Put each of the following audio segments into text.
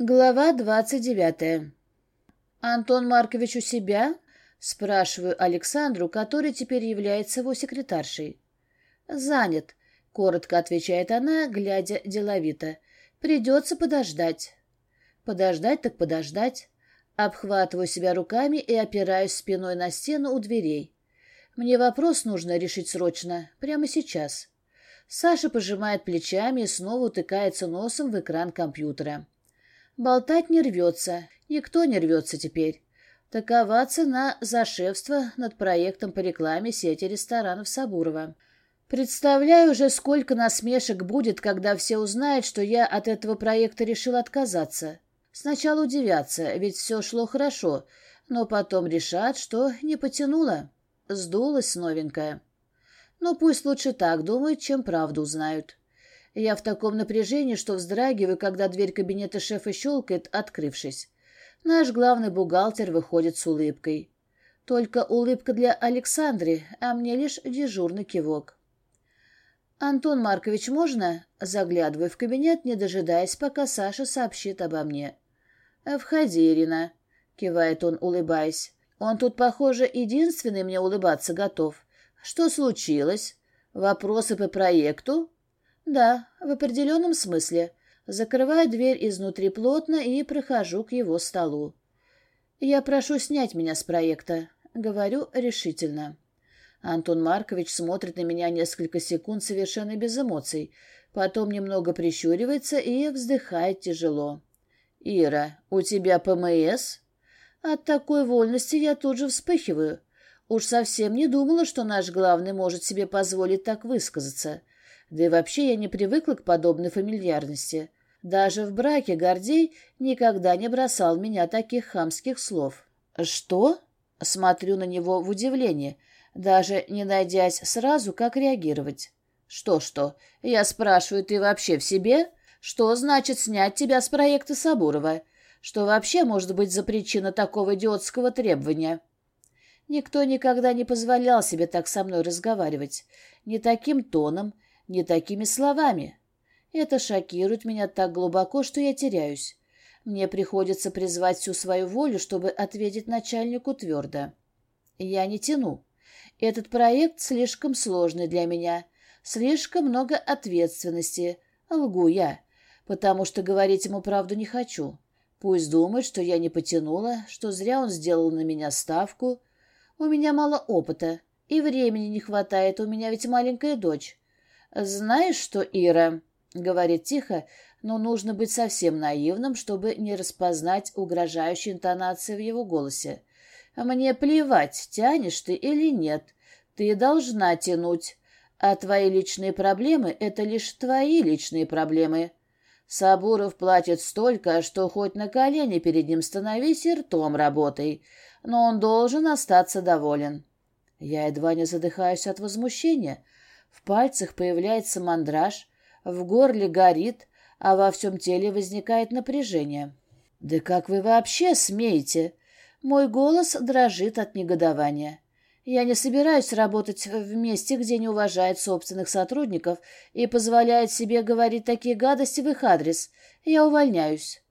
Глава двадцать девятая. «Антон Маркович у себя?» — спрашиваю Александру, который теперь является его секретаршей. «Занят», — коротко отвечает она, глядя деловито. «Придется подождать». «Подождать так подождать». Обхватываю себя руками и опираюсь спиной на стену у дверей. Мне вопрос нужно решить срочно, прямо сейчас. Саша пожимает плечами и снова утыкается носом в экран компьютера. Болтать не рвется, никто не рвется теперь. Такова цена за шефство над проектом по рекламе сети ресторанов Сабурова. Представляю уже, сколько насмешек будет, когда все узнают, что я от этого проекта решил отказаться. Сначала удивятся, ведь все шло хорошо, но потом решат, что не потянуло. Сдулась новенькая. Но пусть лучше так думают, чем правду узнают. Я в таком напряжении, что вздрагиваю, когда дверь кабинета шефа щелкает, открывшись. Наш главный бухгалтер выходит с улыбкой. Только улыбка для Александры, а мне лишь дежурный кивок. «Антон Маркович, можно?» Заглядываю в кабинет, не дожидаясь, пока Саша сообщит обо мне. «Входи, Ирина», — кивает он, улыбаясь. «Он тут, похоже, единственный мне улыбаться готов. Что случилось? Вопросы по проекту?» «Да, в определенном смысле». Закрываю дверь изнутри плотно и прохожу к его столу. «Я прошу снять меня с проекта», — говорю решительно. Антон Маркович смотрит на меня несколько секунд совершенно без эмоций, потом немного прищуривается и вздыхает тяжело. «Ира, у тебя ПМС?» От такой вольности я тут же вспыхиваю. Уж совсем не думала, что наш главный может себе позволить так высказаться. Да и вообще я не привыкла к подобной фамильярности. Даже в браке Гордей никогда не бросал меня таких хамских слов. «Что?» — смотрю на него в удивлении, даже не найдясь сразу, как реагировать. «Что-что? Я спрашиваю, ты вообще в себе? Что значит снять тебя с проекта Сабурова? Что вообще может быть за причина такого идиотского требования?» Никто никогда не позволял себе так со мной разговаривать. Не таким тоном, не такими словами. Это шокирует меня так глубоко, что я теряюсь. Мне приходится призвать всю свою волю, чтобы ответить начальнику твердо. Я не тяну. Этот проект слишком сложный для меня. Слишком много ответственности. Лгу я, потому что говорить ему правду не хочу. Пусть думает, что я не потянула, что зря он сделал на меня ставку. У меня мало опыта, и времени не хватает, у меня ведь маленькая дочь. «Знаешь что, Ира?» — говорит тихо, но нужно быть совсем наивным, чтобы не распознать угрожающей интонации в его голосе. «Мне плевать, тянешь ты или нет. Ты должна тянуть. А твои личные проблемы — это лишь твои личные проблемы. Сабуров платит столько, что хоть на колени перед ним становись и ртом работай, но он должен остаться доволен». Я едва не задыхаюсь от возмущения — в пальцах появляется мандраж, в горле горит, а во всем теле возникает напряжение. «Да как вы вообще смеете?» Мой голос дрожит от негодования. Я не собираюсь работать в месте, где не уважают собственных сотрудников и позволяют себе говорить такие гадости в их адрес. Я увольняюсь.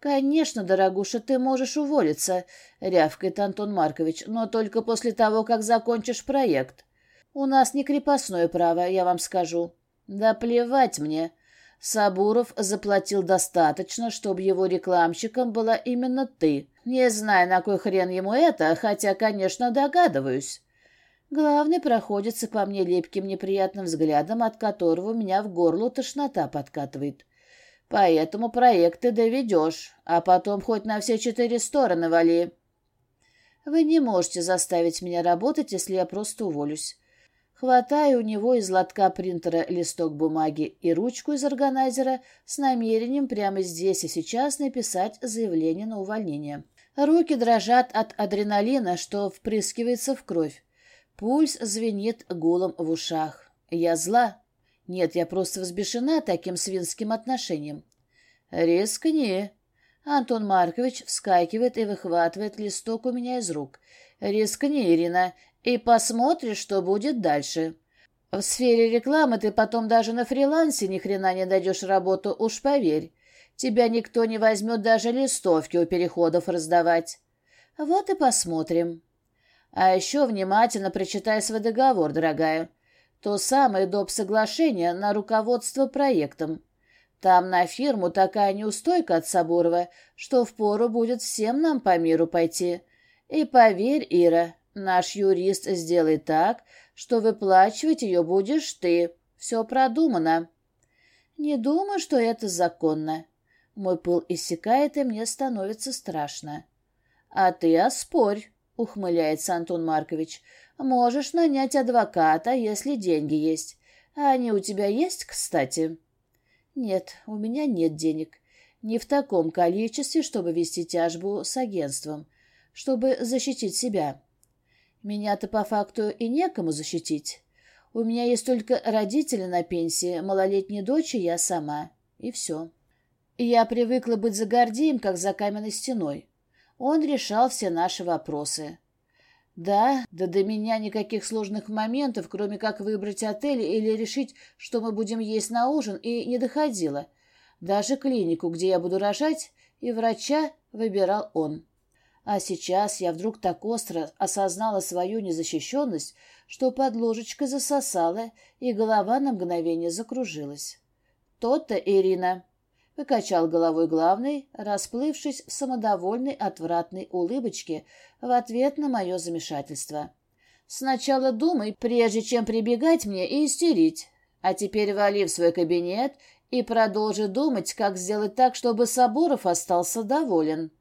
«Конечно, дорогуша, ты можешь уволиться», — рявкает Антон Маркович, «но только после того, как закончишь проект. У нас не крепостное право, я вам скажу. Да плевать мне. Сабуров заплатил достаточно, чтобы его рекламщиком была именно ты. Не знаю, на кой хрен ему это, хотя, конечно, догадываюсь. Главный проходится по мне липким неприятным взглядом, от которого меня в горло тошнота подкатывает. Поэтому проект ты доведешь, а потом хоть на все четыре стороны вали. Вы не можете заставить меня работать, если я просто уволюсь. Хватаю у него из лотка принтера листок бумаги и ручку из органайзера с намерением прямо здесь и сейчас написать заявление на увольнение. Руки дрожат от адреналина, что впрыскивается в кровь. Пульс звенит гулом в ушах. Я зла. Нет, я просто взбешена таким свинским отношением. «Рискни!» Антон Маркович вскакивает и выхватывает листок у меня из рук. «Рискни, Ирина, и посмотришь, что будет дальше. В сфере рекламы ты потом даже на фрилансе ни хрена не дойдешь работу, уж поверь. Тебя никто не возьмет даже листовки у переходов раздавать. Вот и посмотрим. А еще внимательно прочитай свой договор, дорогая. То самое доп. соглашение на руководство проектом. Там на фирму такая неустойка от Сабурова, что впору будет всем нам по миру пойти. И поверь, Ира, наш юрист сделает так, что выплачивать ее будешь ты. Все продумано. Не думаю, что это законно. Мой пыл иссякает, и мне становится страшно. А ты оспорь, ухмыляется Антон Маркович. Можешь нанять адвоката, если деньги есть. А они у тебя есть, кстати? Нет, у меня нет денег. Не в таком количестве, чтобы вести тяжбу с агентством, чтобы защитить себя. Меня-то по факту и некому защитить. У меня есть только родители на пенсии, малолетняя дочь и я сама. И все. Я привыкла быть за Гордеем, как за каменной стеной. Он решал все наши вопросы. Да, да до меня никаких сложных моментов, кроме как выбрать отель или решить, что мы будем есть на ужин, и не доходило. Даже клинику, где я буду рожать, и врача выбирал он. А сейчас я вдруг так остро осознала свою незащищенность, что под ложечкой засосала, и голова на мгновение закружилась. «То-то, Ирина!» Покачал головой главный, расплывшись в самодовольной отвратной улыбочке в ответ на мое замешательство. «Сначала думай, прежде чем прибегать мне и истерить. А теперь вали в свой кабинет и продолжи думать, как сделать так, чтобы Сабуров остался доволен».